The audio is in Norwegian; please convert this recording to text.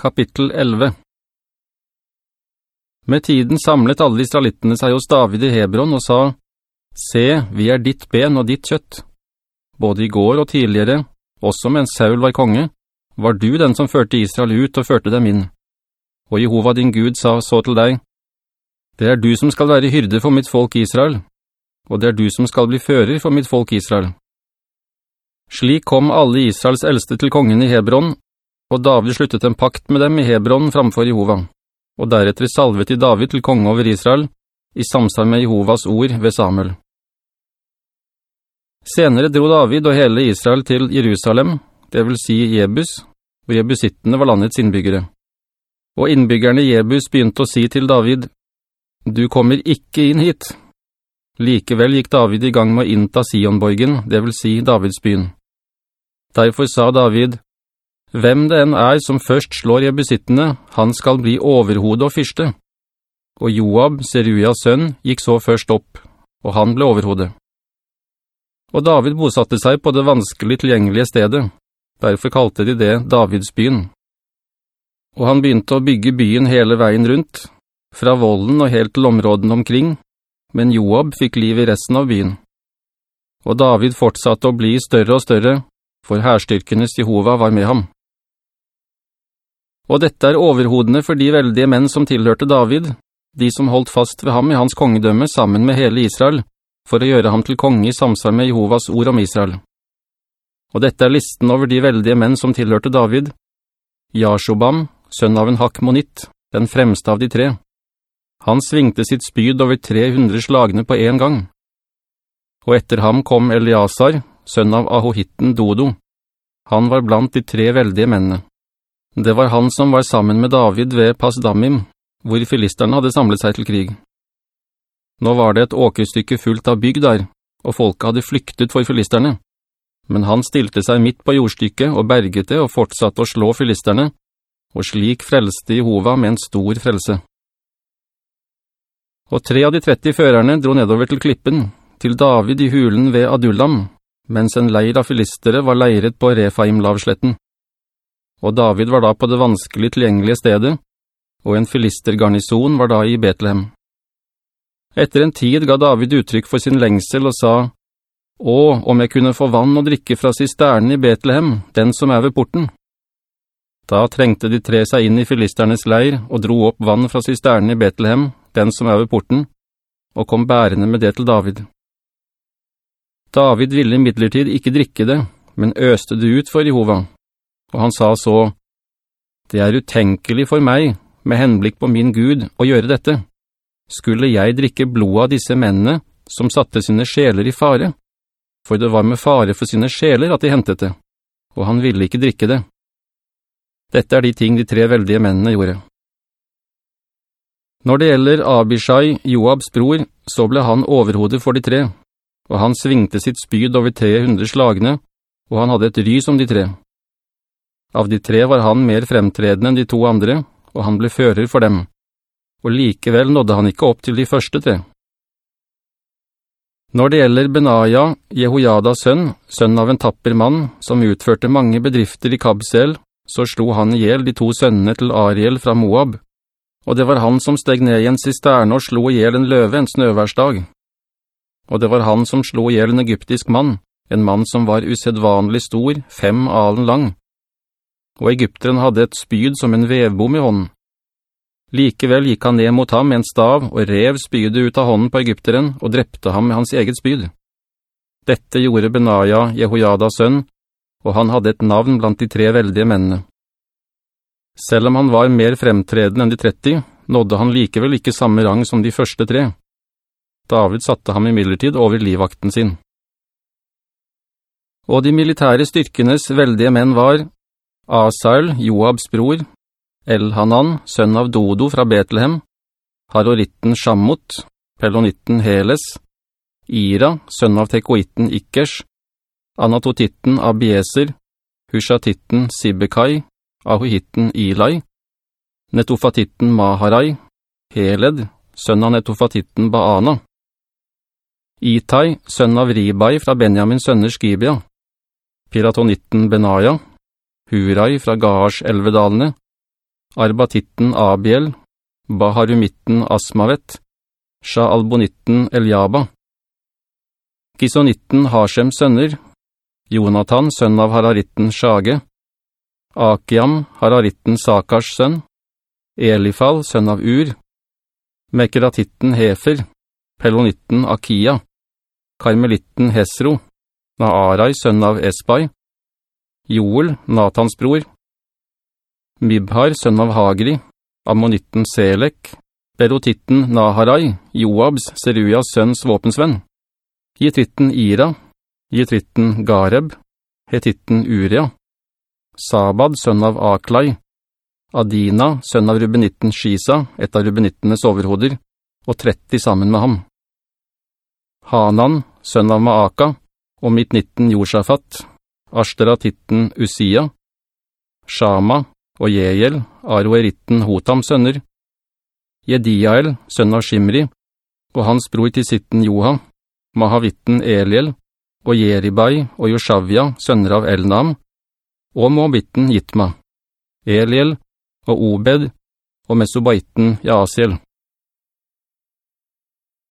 Kapittel 11 Med tiden samlet alle israelittene seg hos David i Hebron og sa, «Se, vi er ditt ben og ditt kjøtt. Både i går og tidligere, også mens Saul var konge, var du den som førte Israel ut og førte dem inn. Og Jehova din Gud sa så til deg, «Det er du som skal være hyrde for mitt folk Israel, og det er du som skal bli fører for mitt folk Israel.» Slik kom alle Israels eldste til kongen i Hebron, og David sluttet en pakt med dem i Hebron framfor Jehova og deretter salvet de David til konge over Israel, i samsvar med Jehovas ord ved Samuel. Senere dro David og hele Israel til Jerusalem, det vil si Jebus, hvor Jebusittene var landets innbyggere. Og innbyggerne Jebus begynte å si til David, «Du kommer ikke inn hit». Likevel gikk David i gang med å innta Sionborgen, det vil si Davidsbyen. Derfor sa David, hvem det enn er som først slår jebusittene, han skal bli overhode og fyrste. Og Joab, Seruias sønn, gikk så først opp, og han ble overhode. Og David bosatte seg på det vanskelig tilgjengelige stedet, derfor kalte de det Davidsbyen. Og han begynte å bygge byen hele veien rundt, fra volden og helt til områden omkring, men Joab fikk liv i resten av byen. Og David fortsatte å bli større og større, for herstyrkenes Jehova var med ham. Og dette er overhodene for de veldige menn som tilhørte David, de som holdt fast ved ham i hans kongedømme sammen med hele Israel, for å gjøre ham til konge i samsvar med Jehovas ord om Israel. Og dette er listen over de veldige menn som tilhørte David. Jashobam, sønn av en hakmonitt, den fremste av de tre. Han svingte sitt spyd over 300 slagene på en gang. Og etter ham kom Eliasar, sønn av Ahohitten Dodo. Han var blant de tre veldige mennene. Det var han som var sammen med David ved Pasdamim, hvor filisterne hadde samlet seg til krig. Nå var det et åkerstykke fullt av bygg der, og folket hadde flyktet for filisterne. Men han stilte seg midt på jordstykket og berget det og fortsatte å slå filisterne, og slik frelste Jehova med en stor frelse. Og tre av de 30 førerne dro nedover til klippen, til David i hulen ved Adullam, mens en leir av filistere var leiret på Refaim-lavsletten og David var da på det vanskelig tilgjengelige stedet, og en filistergarnison var da i Betlehem. Etter en tid ga David uttrykk for sin lengsel og sa, «Å, om jeg kunne få vann og drikke fra sisternen i Betlehem, den som er ved porten!» Da trengte de tre seg inn i filisternes leir og dro opp vann fra sisternen i Betlehem, den som er ved porten, og kom bærende med det til David. David ville midlertid ikke drikke det, men øste det ut for Jehova, og han sa så, «Det er utenkelig for meg, med henblikk på min Gud, å gjøre dette. Skulle jeg drikke blod av disse mennene, som satte sine sjeler i fare? For det var med fare for sine sjeler at de hentet det, og han ville ikke drikke det. Dette er de ting de tre veldige mennene gjorde. Når det gjelder Abishai, Joabs bror, så ble han overhodet for de tre, og han svingte sitt spyd over 300 slagene, og han hadde et ry som de tre. Av de tre var han mer fremtredende enn de to andre, og han ble fører for dem. Og likevel nådde han ikke opp til de første tre. Når det gjelder Benaja, Jehoiadas sønn, sønn av en tapper mann, som utførte mange bedrifter i Kabsel, så slo han ihjel de to sønnene til Ariel fra Moab. Og det var han som steg ned i en sisterne og slo ihjel en løve en snøværsdag. Og det var han som slo ihjel en egyptisk mann, en mann som var usedvanlig stor, fem alen lang og Egypteren hadde et spyd som en vevbom i hånden. Likevel gikk han ned mot ham med en stav og rev spydet ut av hånden på Egypteren og drepte ham med hans eget spyd. Dette gjorde Benaja, Jehoiadas sønn, og han hadde et navn blant de tre veldige mennene. Selv om han var mer fremtredende enn de 30, nådde han likevel ikke samme rang som de første tre. David satte ham i midlertid over livvakten sin. Og de militære styrkenes veldige menn var Asael, Joabs bror, Elhanan, sønn av Dodo fra Betlehem, Haroritten Shammot, Pelonitten Heles, Ira, sønn av Tekoitten Ikkers, Anatotitten Abieser, Hushatitten Sibekai, Ahuhitten Ilai, Netofatitten Maharai, Heled, sønn av Netofatitten Baana, Itai, sønn av Ribai fra Benjamins sønner Skibia, Piratonitten Benaya, Hurai fra Gahars elvedalene, Arbatitten Abiel, Baharumitten Asmavet, Shaalbonitten Eliaba. Gisonitten Hashems sønner, Jonathan, sønn av Hararitten Shage, Akiam, Hararitten Sakars sønn, Elifal, sønn av Ur, Mekeratitten Hefer, Pelonitten Akia, Karmelitten Hesro, Naarai, sønn av Esbai, Joel, Natans bror, Mibhar, sønn av Hagri, Ammonitten Selek, Berotitten Naharai, Joabs, Serujas sønns våpensvenn, Gitritten Ira, Gitritten Gareb, Hetitten Uria, Sabad, sønn av Aklai, Adina, sønn av Rubenitten Shisa, et av Rubenittenes overhoder, og 30 sammen med ham. Hanan, sønn av Maaka, og mitt nitten Joshafat, Ashtaratitten Usia, Shama og Jejel, Aroeritten Hotams sønner, Jediael, sønn av Shimri, og hans bror til sitten Joha, Mahavitten Eliel, og Jeribai og Joshavia, sønner av Elnam, og Moabitten Jitma, Eliel og Obed og Mesobaiten Jaasiel.